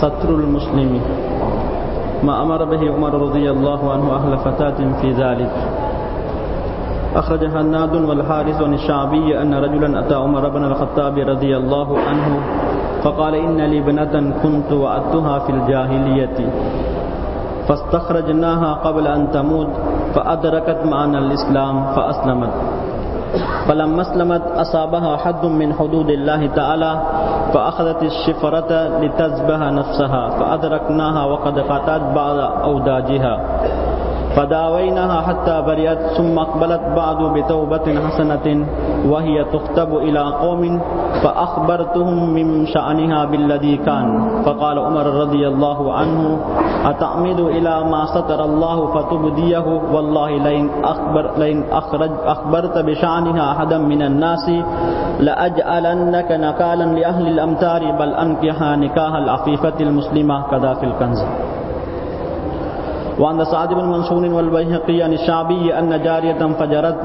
ستر المسلم ما أمر به عمر رضي الله عنه أهل فتاة في ذلك أخرج هناد والحارث عن الشعبي أن رجلا أتى عمر بن الخطاب رضي الله عنه فقال إن لي ابنة كنت وأتها في الجاهلية فاستخرجناها قبل أن تموت فأدركت معنا الإسلام فأسلمت فلما أسلمت أصابها حد من حدود الله تعالى فأخذت الشفرة لتذبح نفسها فأدركناها وقد قطعت بعض أوداجها. فداويناها حتى برئت ثم أقبلت بعد بتوبة حسنة وهي تختب إلى قوم فأخبرتهم من شأنها بالذي كان. فقال عمر رضي الله عنه، أتعمد إلى ما ستر الله فتبديه؟ والله لئن أخبر، لئن أخرج، أخبرت بشأنها أحدا من الناس لأجعلنك نكالا لأهل الأمتار، بل أنكها نكاح العفيفة المسلمة كذا في الكنز. وعند سعد بن منصور والبيهقي عن الشعبي أن جارية فجرت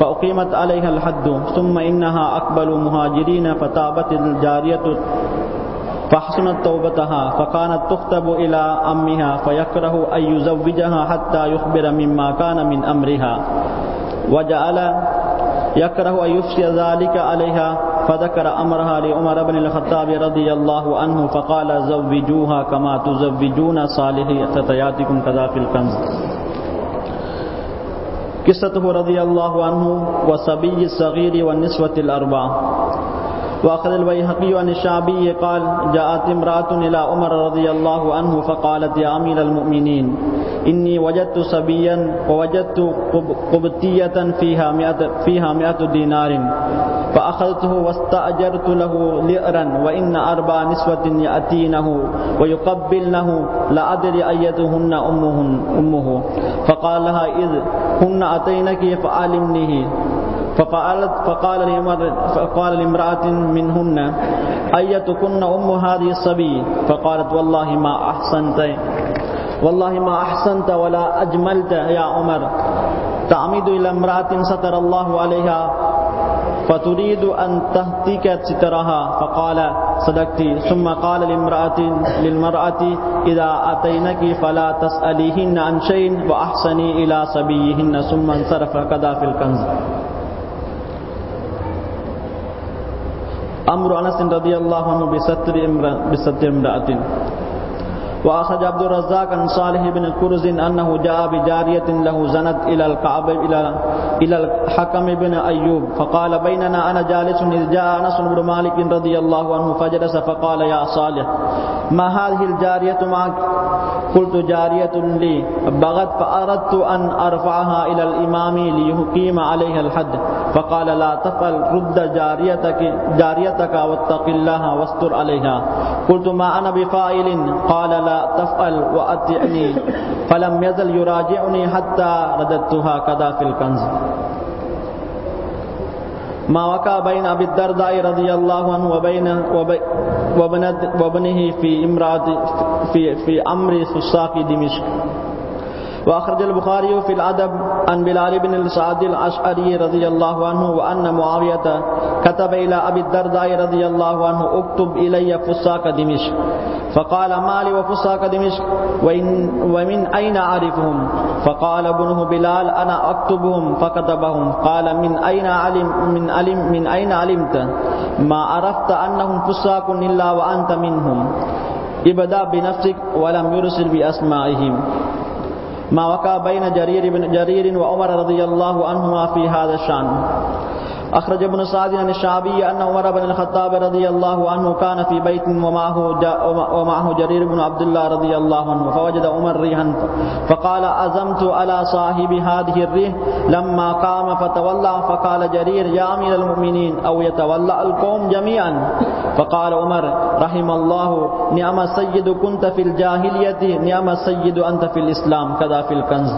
فأقيمت عليها الحد، ثم إنها أقبل مهاجرين، فتابت الجارية فحسنت توبتها، فكانت تخطب إلى أمها، فيكره أن يزوجها حتى يخبر مما كان من أمرها. وجعل، يكره أن يفشي ذلك عليها فذكر أمرها لعمر بن الخطاب رضي الله عنه فقال زوجوها كما تزوجون صالح فتياتكم كذا في الكنز. قصته رضي الله عنه وصبي الصغير والنسوة الأربعة. وأخذ البيهقي عن الشعبي قال جاءت امرأة إلى عمر رضي الله عنه فقالت يا أمير المؤمنين إني وجدت صبيا ووجدت قبطية فيها مئة, فيها مئة دينار فأخذته واستأجرت له لئرا وإن أربع نسوة يأتينه ويقبلنه لا أدري أيتهن أمهن أمه. فقال لها إذ هن أتينك فعلمنه فقالت فقال فقال لامرأة منهن، أيتكن أم هذه الصبي؟ فقالت، والله ما أحسنت. والله ما أحسنت ولا أجملت يا عمر. تعمد إلى امرأة ستر الله عليها، فتريد أن تهتك سترها. فقال، صدقت. ثم قال لامرأة للمرأة، إذا أتينك فلا تسأليهن عن شيء، وأحسني إلى صبيهن. ثم انصرف، كذا في الكنز. أمر رضی اللہ عنہ بستر بستر امرأة واخرج عبد الرزاق عن صالح بن قرز انه جاء بجارية له زنت الى الكعبة الى الى الحكم بن ايوب فقال بيننا انا جالس اذ جاء انس بن مالك رضي الله عنه فجلس فقال يا صالح ما هذه الجارية معك؟ قلت جارية لي. بغت فأردت أن أرفعها إلى الإمام ليقيم عليها الحد. فقال لا تفعل، رد جاريتك جاريتك واتق الله واستر عليها. قلت ما أنا بفاعل؟ قال لا تفعل وأطعني فلم يزل يراجعني حتى رددتها كذا في الكنز. ما وقع بين أبي الدرداء رضي الله عنه وبين وابنه في امرأة في في أمر فساق دمشق. وأخرج البخاري في الأدب عن بلال بن السعد الأشعري رضي الله عنه وأن معاوية كتب إلى أبي الدرداء رضي الله عنه اكتب إلي فساق دمشق. فقال ما لي وفساق دمشق؟ وإن ومن أين أعرفهم؟ فقال ابنه بلال أنا أكتبهم فكتبهم. قال من أين علم من علم من أين علمت؟ ما عرفت أنهم فساق إلا وأنت منهم. ابدأ بنفسك ولم يرسل بأسمائهم. ما وقع بين جرير بن جرير وعمر رضي الله عنهما في هذا الشأن. أخرج ابن سعد عن الشعبي أن عمر بن الخطاب رضي الله عنه كان في بيت ومعه ومعه جرير بن عبد الله رضي الله عنه فوجد عمر ريحا. فقال أزمت على صاحب هذه الريح لما قام فتولى فقال جرير يا أمير المؤمنين أو يتولى القوم جميعا. فقال عمر رحم الله نعم السيد كنت في الجاهلية نعم السيد أنت في الإسلام كذا في الكنز.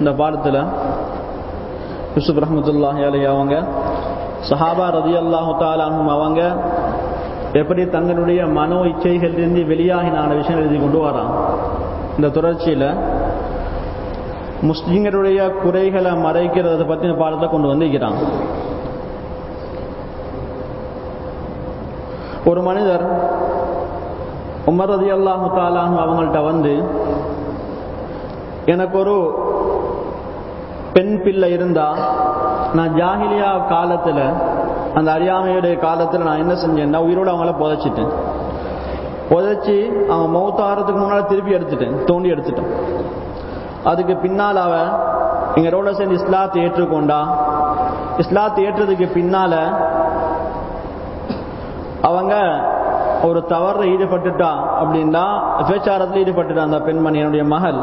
இந்த பாடத்தில் யூசுப் ரஹமத்துல்லாஹி அலி அவங்க சஹாபா ரதி அல்லாஹு தாலும் அவங்க எப்படி தங்களுடைய மனோ இச்சைகளிலிருந்து வெளியாகினான விஷயம் எழுதி கொண்டு வரான். இந்த தொடர்ச்சியில் முஸ்லிம்களுடைய குறைகளை மறைக்கிறத பற்றின பாடத்தை கொண்டு வந்திருக்கிறான். ஒரு மனிதர் உமர் ரதி அல்லாஹு தாலான் அவங்கள்ட்ட வந்து எனக்கு ஒரு பெண் பிள்ளை இருந்தா நான் ஜாகிலியா காலத்துல அந்த அறியாமையுடைய காலத்துல நான் என்ன செஞ்சேன்னா உயிரோட அவங்கள புதைச்சிட்டேன். புதைச்சி அவன் மௌத்தாரத்துக்கு முன்னால திருப்பி எடுத்துட்டேன் தோண்டி எடுத்துட்டேன். அதுக்கு பின்னால் அவ எங்களோட சேர்ந்து இஸ்லாத்தை ஏற்றுக்கொண்டா. இஸ்லாத்தை ஏற்றதுக்கு பின்னால அவங்க ஒரு தவறு ஈடுபட்டுட்டா அப்படின்னா விபச்சாரத்தில் ஈடுபட்டுட்டா அந்த பெண்மணி என்னுடைய மகள்.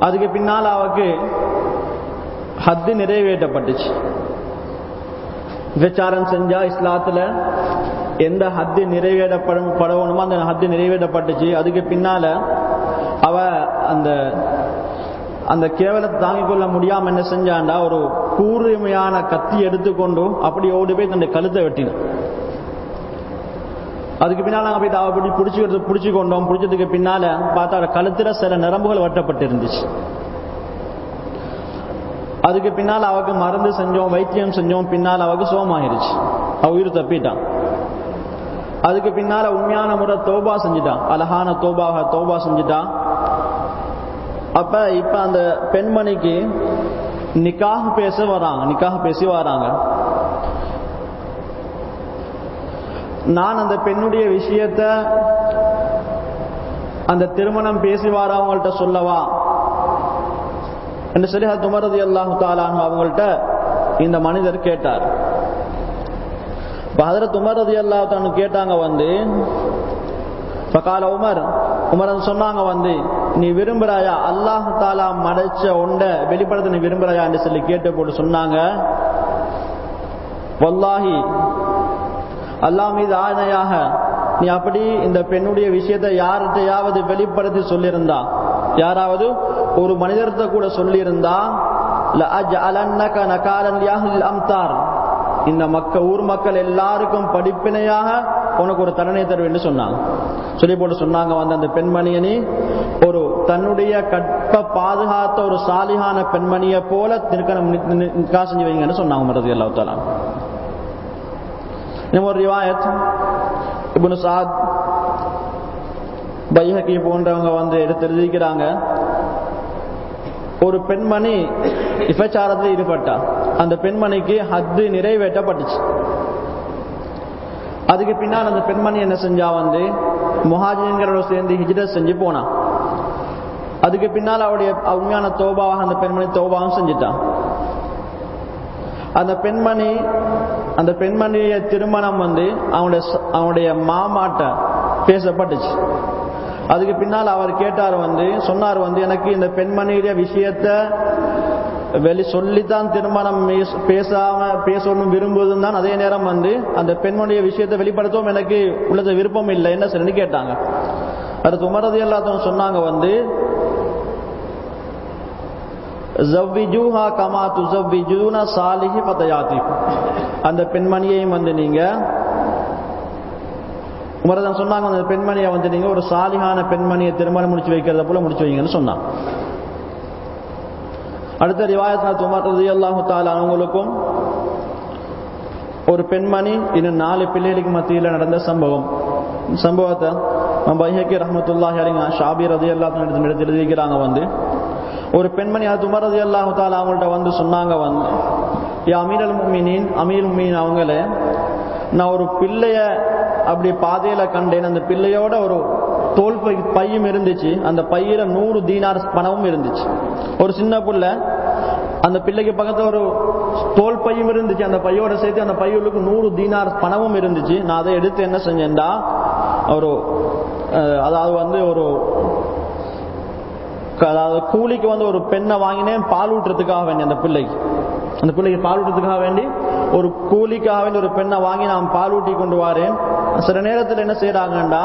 அதுக்கு பின்னால் அவக்கு ஹத்து நிறைவேற்றப்பட்டுச்சு. விபச்சாரம் செஞ்சா இஸ்லாத்துல எந்த ஹத்து நிறைவேற்றப்படும் படவணுமோ அந்த ஹத்து நிறைவேற்றப்பட்டுச்சு. அதுக்கு பின்னால அவ அந்த அந்த கேவலத்தை தாங்கிக் கொள்ள முடியாம என்ன செஞ்சாண்டா ஒரு கூர்மையான கத்தி எடுத்துக்கொண்டும் அப்படி ஓடி போய் தன்னுடைய கழுத்தை வெட்டினான். அதுக்கு பின்னால நாங்க போய் அப்படி பிடிச்சி பிடிச்சி கொண்டோம் பிடிச்சதுக்கு பின்னால பார்த்தா கழுத்துல சில நரம்புகள் வட்டப்பட்டிருந்துச்சு. அதுக்கு பின்னால் அவக்கு மருந்து செஞ்சோம் வைத்தியம் செஞ்சோம். பின்னால் அவக்கு சோமாயிருச்சு. அவ உயிர் தப்பிட்டான் அதுக்கு பின்னால உண்மையான முறை தோபா செஞ்சுட்டான் அழகான தோபாக தோபா செஞ்சுட்டான் அப்ப இப்ப அந்த பெண்மணிக்கு நிக்காக பேச வராங்க நிக்காக பேசி வராங்க. நான் அந்த பெண்ணுடைய விஷயத்த அந்த திருமணம் பேசி வார அவங்கள்ட்ட சொல்லவா? என்று சொல்லி துமரதி அல்லாஹு தாலான் அவங்கள்ட்ட இந்த மனிதர் கேட்டார். பதர உமர் ரதி கேட்டாங்க வந்து பகால உமர் உமர் சொன்னாங்க வந்து நீ விரும்புறாயா? அல்லாஹ் தாலா மடைச்ச ஒண்ட வெளிப்படத்தை நீ விரும்புறாயா? என்று சொல்லி கேட்டு போட்டு சொன்னாங்க. வல்லாஹி அல்லாஹ் மீது ஆணையாக நீ அப்படி இந்த பெண்ணுடைய விஷயத்தை யார்கிட்டையாவது வெளிப்படுத்தி சொல்லியிருந்தா யாராவது ஒரு மனிதர்கிட்ட கூட சொல்லியிருந்தா அம்தார். இந்த மக்க ஊர் மக்கள் எல்லாருக்கும் படிப்பினையாக உனக்கு ஒரு தண்டனை தருவேன் சொன்னாங்க. சொல்லி போட்டு சொன்னாங்க வந்து அந்த பெண்மணியனி ஒரு தன்னுடைய கற்ப பாதுகாத்த ஒரு சாலிகான பெண்மணியை போல திருக்கணம் நிக்கா செஞ்சு வைங்கன்னு சொன்னாங்க மரது அல்லா தாலா ஒரு ரிவாயத் இப்னு சாத் பைஹகி போன்றவங்க வந்து எடுத்து எழுதிக்கிறாங்க ஒரு பெண்மணி விபச்சாரத்தில் ஈடுபட்டா அந்த பெண்மணிக்கு ஹத்து நிறைவேற்றப்பட்டுச்சு அதுக்கு பின்னால் அந்த பெண்மணி என்ன செஞ்சா வந்து முஹாஜின்களோட சேர்ந்து ஹிஜ்ரத் செஞ்சு போனா அதுக்கு பின்னால் அவருடைய உண்மையான தோபாவாக அந்த பெண்மணி தோபாவும் செஞ்சுட்டான் அந்த பெண்மணி அந்த பெண்மணிய திருமணம் வந்து அவனுடைய அவனுடைய மாமாட்ட பேசப்பட்டுச்சு. அதுக்கு பின்னால் அவர் கேட்டார் வந்து சொன்னார் வந்து எனக்கு இந்த பெண்மணியுடைய விஷயத்த வெளி சொல்லித்தான் திருமணம் பேசாம பேசணும் விரும்புவதும் தான். அதே நேரம் வந்து அந்த பெண்மணிய விஷயத்தை வெளிப்படுத்தவும் எனக்கு உள்ளது விருப்பம் இல்லை என்ன சரின்னு கேட்டாங்க. அடுத்து உமரது எல்லாத்தையும் சொன்னாங்க வந்து ஜவ்விஜூஹா கமா துசவ்விஜூன சாலிஹி பதயாத்தி அந்த பெண்மணியையும் வந்து நீங்க உமரதான் சொன்னாங்க அந்த பெண்மணியை வந்து நீங்க ஒரு சாலிகான பெண்மணியை திருமணம் முடிச்சு வைக்கிறத போல முடிச்சு வைங்கன்னு சொன்னாங்க அடுத்த ரிவாயத்னா உமர் ரதி அல்லாஹு தாலா அவங்களுக்கும் ஒரு பெண்மணி இன்னும் நாலு பிள்ளைகளுக்கு மத்தியில் நடந்த சம்பவம். சம்பவத்தை பைஹக்கி ரஹமத்துல்லாஹி அலிங்க ஷாபி ரதி எல்லாத்தையும் எடுத்து வந்து. ஒரு பெண்மணி அது உமர் ரதி அவங்கள்ட்ட வந்து சொன்னாங்க வந்து யா அமீர் அல் முமினின் அமீர் முமின் அவங்கள நான் ஒரு பிள்ளைய அப்படி பாதையில கண்டேன். அந்த பிள்ளையோட ஒரு தோல் பை பையும் இருந்துச்சு. அந்த பையில நூறு தீனார் பணமும் இருந்துச்சு. ஒரு சின்ன புள்ள அந்த பிள்ளைக்கு பக்கத்துல ஒரு தோல் பையும் இருந்துச்சு. அந்த பையோட சேர்த்து அந்த பையலுக்கு நூறு தீனார் பணமும் இருந்துச்சு. நான் அதை எடுத்து என்ன செஞ்சேன்டா ஒரு அதாவது வந்து ஒரு அதாவது கூலிக்கு வந்து ஒரு பெண்ணை வாங்கினேன் பால் ஊட்டுறதுக்காக வேண்டி அந்த பிள்ளைக்கு அந்த பிள்ளைக்கு பால் ஊட்டுறதுக்காக வேண்டி ஒரு கூலிக்காக வேண்டி ஒரு பெண்ணை வாங்கி நான் பால் ஊட்டி கொண்டு வரேன். சில நேரத்தில் என்ன செய்யறாங்கண்டா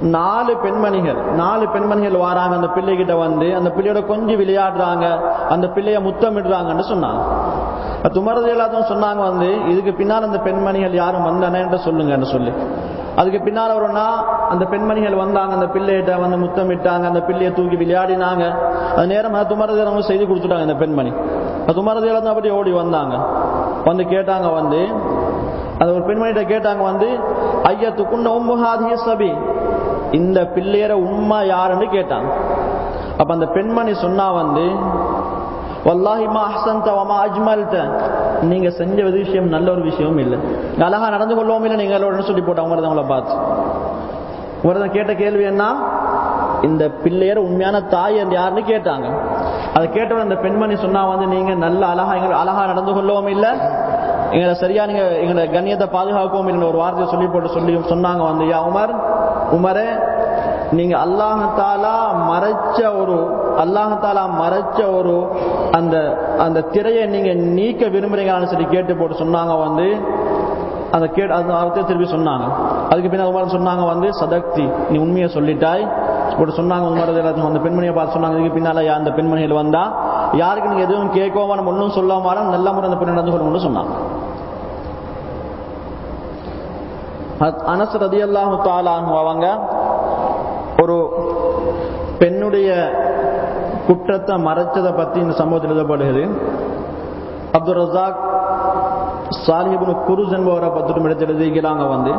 நாலு பெண்மணிகள் நாலு பெண்மணிகள் வராங்க. அந்த பிள்ளைகிட்ட வந்து அந்த பிள்ளையோட கொஞ்சம் விளையாடுறாங்க. அந்த பிள்ளைய முத்தமிடுறாங்கன்னு சொன்னாங்க. துமரது எல்லாத்தையும் சொன்னாங்க வந்து இதுக்கு பின்னால் அந்த பெண்மணிகள் யாரும் வந்தானேன்ற சொல்லுங்கன்னு சொல்லி. அதுக்கு பின்னால் வரும்னா அந்த பெண்மணிகள் வந்தாங்க அந்த பிள்ளைகிட்ட வந்து முத்தமிட்டாங்க அந்த பிள்ளையை தூக்கி விளையாடினாங்க. அது நேரம் துமரது செய்து கொடுத்துட்டாங்க அந்த பெண்மணி. அது உமரதியில அப்படி ஓடி வந்தாங்க. வந்து கேட்டாங்க வந்து அது ஒரு பெண்மணிகிட்ட கேட்டாங்க வந்து ஐயத்துக்குன்ன உம்முஹாதிய சபி. இந்த பிள்ளையர உம்மா யாருன்னு கேட்டாங்க. அப்ப அந்த பெண்மணி சொன்னா வந்து வல்லாஹிமா மா அஹ்சன்த வமா அஜ்மல்த. நீங்க செஞ்ச விஷயம் நல்ல ஒரு விஷயமும் இல்லை. அழகா நடந்து கொள்ளவும் இல்லை நீங்க சொல்லி போட்டாங்க அவங்க அவங்கள பார்த்து. உமரது கேட்ட கேள்வி என்ன? இந்த பிள்ளையர் உண்மையான தாய் என்று யாருன்னு கேட்டாங்க. அதை கேட்டவன் அந்த பெண்மணி சொன்னா வந்து நீங்க நல்ல அழகா எங்க அழகா நடந்து கொள்ளவும் இல்லை. எங்களை சரியா நீங்க எங்களை கண்ணியத்தை பாதுகாக்கவும் இல்லை ஒரு வார்த்தையை சொல்லி போட்டு சொல்லி சொன்னாங்க வந்து யா உமர் உமரே நீங்க அல்லாஹாலா மறைச்ச ஒரு அல்லாஹாலா மறைச்ச ஒரு அந்த அந்த திரையை நீங்க நீக்க விரும்புறீங்களான்னு சொல்லி கேட்டு போட்டு சொன்னாங்க வந்து அந்த கேட்டு அந்த அர்த்தத்தை திருப்பி சொன்னாங்க. அதுக்கு பின்னாடி உமர் சொன்னாங்க வந்து சதக்தி நீ உண்மையை சொல்லிட்டாய். போட்டு சொன்னாங்க உமர் அந்த பெண்மணியை பார்த்து சொன்னாங்க இதுக்கு பின்னால அந்த பெண்மணியில் வந்தா? யாருக்கு நீங்க எதுவும் கேட்கவும் நம்ம ஒன்றும் சொல்லாம நல்ல முறை அந்த பெண் நடந்து கொள்ளணும்னு சொன்னாங்க. அனஸ் ரதி அல்லாஹு தாலானு அவங்க ஒரு பெண்ணுடைய குற்றத்தை மறைச்சதை பத்தி இந்த சம்பவத்தில் எழுதப்படுகிறது. அப்துல் ரசாக் சாலிஹிபுன் குருஸ் என்பவரை பத்திரம் எடுத்து எழுதிக்கிறாங்க வந்து.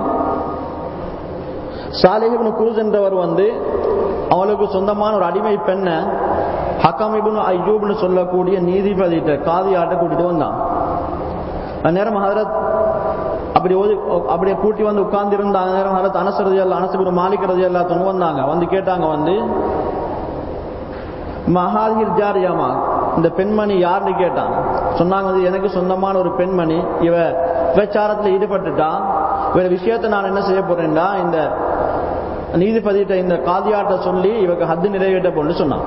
சாலிஹிபுன் குருஸ் என்றவர் வந்து அவளுக்கு சொந்தமான ஒரு அடிமை பெண்ணை ஹக்கம் ஐயூப்னு சொல்லக்கூடிய நீதிபதிட்ட காதியாட்ட கூட்டிட்டு வந்தான். அந்நேரம் ஹதரத் அப்படி ஓதி அப்படியே கூட்டி வந்து உட்கார்ந்திருந்த நேரம் ஹரத் அனசரதி அல்ல அனசபின் மாலிக் வந்தாங்க. வந்து கேட்டாங்க வந்து மஹாதிர் ஜாரியாமா இந்த பெண்மணி யாருன்னு கேட்டாங்க சொன்னாங்க வந்து எனக்கு சொந்தமான ஒரு பெண்மணி. இவ விபச்சாரத்தில் ஈடுபட்டுட்டான் இவர விஷயத்தை நான் என்ன செய்ய போறேன்டா இந்த நீதிபதியிட்ட இந்த காதியாட்ட சொல்லி இவக்கு ஹத்து நிறைவேற்ற போன்னு சொன்னான்.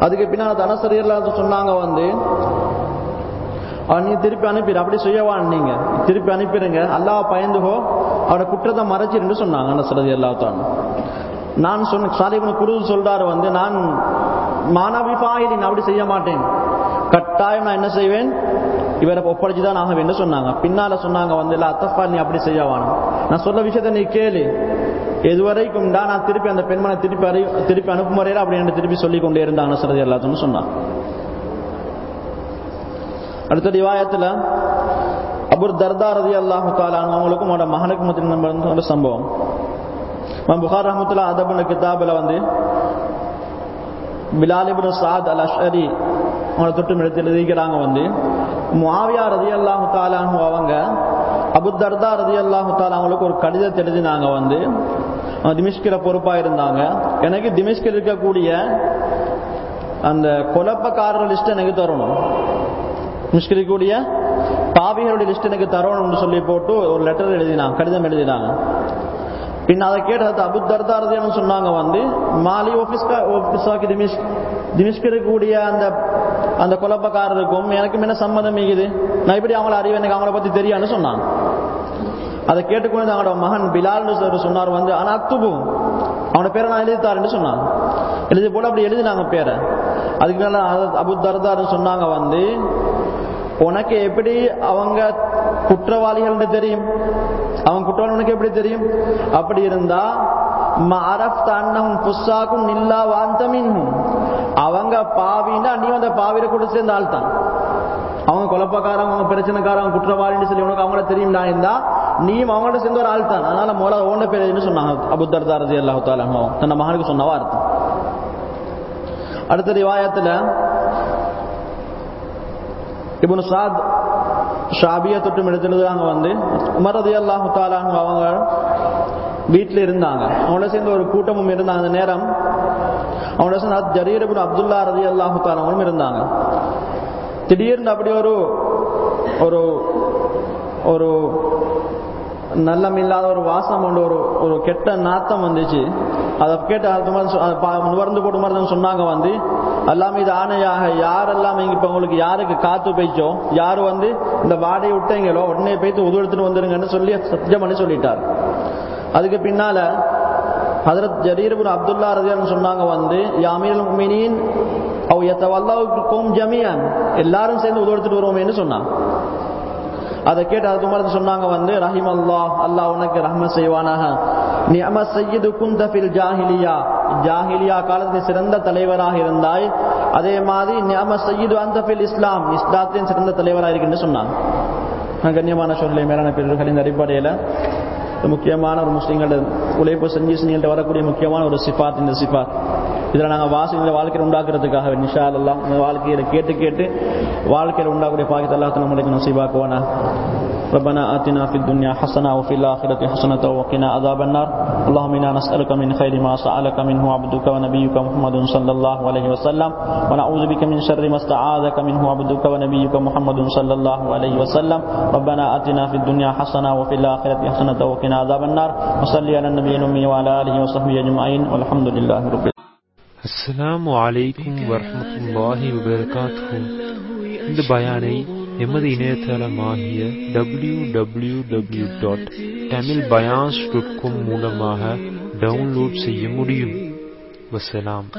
அதுக்கு பின்னால் தனசரியர் சொன்னாங்க வந்து அவன் நீ திருப்பி அனுப்பிடு. அப்படி செய்யவான் நீங்க. திருப்பி அனுப்பிடுங்க. அல்லாஹ் பயந்துகோ. அவரோட குற்றத்தை மறைச்சிருந்து சொன்னாங்க அந்த சிலது எல்லாத்தான் நான் சொன்ன சாலிபுன் குரு சொல்றாரு வந்து நான் மானவிபாயிலின் அப்படி செய்ய மாட்டேன். கட்டாயம் நான் என்ன செய்வேன்? இவரை ஒப்படைச்சுதான் ஆக வேண்டும் சொன்னாங்க. பின்னால சொன்னாங்க வந்து இல்ல அத்தஃபா நீ அப்படி செய்யவானும் நான் சொல்ல விஷயத்த நீ கேளு. எதுவரைக்கும் தான் நான் திருப்பி அந்த பெண்மனை திருப்பி திருப்பி அனுப்பும் வரையில அப்படி என்று திருப்பி சொல்லி கொண்டே இருந்தாங்க சரதி எல்லாத்துன்னு சொன்னாங்க. அடுத்த ரிவாயத்துல அபுர் தர்தா ரதி அல்லாஹு தாலான் அவங்களுக்கும் அவனோட மகனுக்கு மத்திய ஒரு சம்பவம். புகார் ரஹமத்துல்லா அதபுன கிதாபில் வந்து பிலாலிபின் சாத் அல் அஷரி அவங்கள தொட்டு எடுத்து எழுதிக்கிறாங்க வந்து முஆவியா ரதி அல்லாஹு தாலானு அவங்க அபுத்தர்தா தர்தா ரதி அல்லாஹு தாலா அவங்களுக்கு ஒரு கடிதத்தை எழுதினாங்க வந்து திமிஷ்கிற பொறுப்பா இருந்தாங்க எனக்கு திமிஷ்கில் இருக்கக்கூடிய அந்த குழப்பக்காரர் லிஸ்ட் எனக்கு தரணும். முஷ்கிரிக்கூடிய பாவிகளுடைய லிஸ்ட் எனக்கு தரணும்னு சொல்லி போட்டு ஒரு லெட்டர் எழுதினாங்க கடிதம் எழுதினாங்க பின் அதை கேட்டு அபு தர்தாரதியான்னு சொன்னாங்க வந்து மாலி ஆபீஸ்கா ஆபீஸாக்கு திமிஷ் திமிஷ்க்கு அந்த அந்த குழப்பக்காரருக்கும் எனக்கும் என்ன சம்மதம் மிகுது நான் இப்படி அவங்கள அறிவு எனக்கு அவங்கள பத்தி தெரியான்னு சொன்னாங்க அதை கேட்டுக்கொண்டு அவங்களோட மகன் பிலால்னு சொன்னார் வந்து ஆனா அத்துபு அவனோட பேரை நான் எழுதித்தாருன்னு சொன்னாங்க எழுதி போல அப்படி எழுதினாங்க பேரை. அதுக்கு மேல அபு தர்தார்னு சொன்னாங்க வந்து உனக்கு எப்படி அவங்க குற்றவாளிகள் தெரியும்? அவன் குற்றவாளி உனக்கு எப்படி தெரியும்? அப்படி இருந்தா புஸ்ஸாக்கும் நில்லா வாந்தமின் அவங்க பாவின்னா நீ அந்த பாவிர கூட சேர்ந்த ஆள் தான் அவங்க குழப்பக்காரங்க அவங்க பிரச்சனைக்காரங்க குற்றவாளின்னு சொல்லி உனக்கு அவங்கள தெரியும் நான் இருந்தா நீயும் அவங்களோட சேர்ந்த ஒரு ஆள் தான் அதனால மோல ஓண்ட பேர் சொன்னாங்க? அபுத்தர்தாரதி அல்லாஹு தாலா தன்னை மகனுக்கு சொன்னவா அர்த்தம். அடுத்த ரிவாயத்துல இபுன் சாத் ஷாபியா தொட்டும் எடுத்துருந்தாங்க வந்து உமரதி அல்லாஹு தாலாங்க அவங்க வீட்டில் இருந்தாங்க அவங்களோட சேர்ந்து ஒரு கூட்டமும் இருந்தாங்க அந்த நேரம் அவங்களோட சேர்ந்து ஜரீர் இபுன் அப்துல்லா ரதி அல்லாஹு தாலாவும் இருந்தாங்க திடீர்னு அப்படி ஒரு ஒரு ஒரு நல்லம் இல்லாத ஒரு வாசம் கொண்டு ஒரு ஒரு கெட்ட நாத்தம் வந்துச்சு அதை கேட்டு நுகர்ந்து போட்டு மாதிரி சொன்னாங்க வந்து எல்லாம் இது ஆணையாக யாரெல்லாம் இங்க இப்ப உங்களுக்கு யாருக்கு காத்து போய்ச்சோ யாரு வந்து இந்த வாடையை விட்டீங்களோ உடனே போய்த்து உது எடுத்துட்டு வந்துருங்கன்னு சொல்லி சத்தியம் பண்ணி சொல்லிட்டார். அதுக்கு பின்னால ஹதரத் ஜரீர்புன் அப்துல்லா ரதியான்னு சொன்னாங்க வந்து யாமீர் மீனின் அவ் எத்தவல்லாவுக்கும் ஜமியான் எல்லாரும் சேர்ந்து உது எடுத்துட்டு வருவோமேன்னு சொன்னான். அதை கேட்டு அது சொன்னாங்க வந்து ரஹிம் அல்லாஹ் அல்லாஹ் உனக்கு ரஹ்ம செய்வானாக. நீ அம செய்யது குந்தபில் ஜாஹிலியா ஜாஹிலியா காலத்தில் சிறந்த தலைவராக இருந்தாய் அதே மாதிரி நியாம சையீது அந்த இஸ்லாம் இஸ்லாத்தின் சிறந்த தலைவராக இருக்குன்னு சொன்னாங்க. கண்ணியமான சொல்லை மேலான பிறர்களின் அடிப்படையில் முக்கியமான ஒரு முஸ்லீம்களோட உழைப்பு செஞ்சு வரக்கூடிய முக்கியமான ஒரு சிபாத் இந்த சிபாத். இதில் நாங்கள் வாசகங்களை வாழ்க்கையில் உண்டாக்குறதுக்காக நிஷா எல்லாம் இந்த வாழ்க்கையில் கேட்டு கேட்டு வாழ்க்கையில் உண்டாகக்கூடிய பாக்கியத்தை எல்லாத்தையும் நம்மளுக்கு நசீபாக்குவானா ربنا آتنا في الدنيا حسنة وفي الآخرة حسنة وقنا عذاب النار اللهم إنا نسألك من خير ما سألك منه عبدك ونبيك محمد صلى الله عليه وسلم ونعوذ بك من شر ما استعاذك منه عبدك ونبيك محمد صلى الله عليه وسلم ربنا آتنا في الدنيا حسنة وفي الآخرة حسنة وقنا عذاب النار وصلي على النبي الأمي وعلى آله وصحبه أجمعين والحمد لله رب அஸ்ஸலாமு அலைக்கும் வரஹ்மத்துல்லாஹி வபரகாத்துஹு இந்த பயானை எமது இணையதளமாகிய W W W dot Tamil பயான்ஸ் dot com மூலமாக டவுன்லோட் செய்ய முடியும் வசலாம்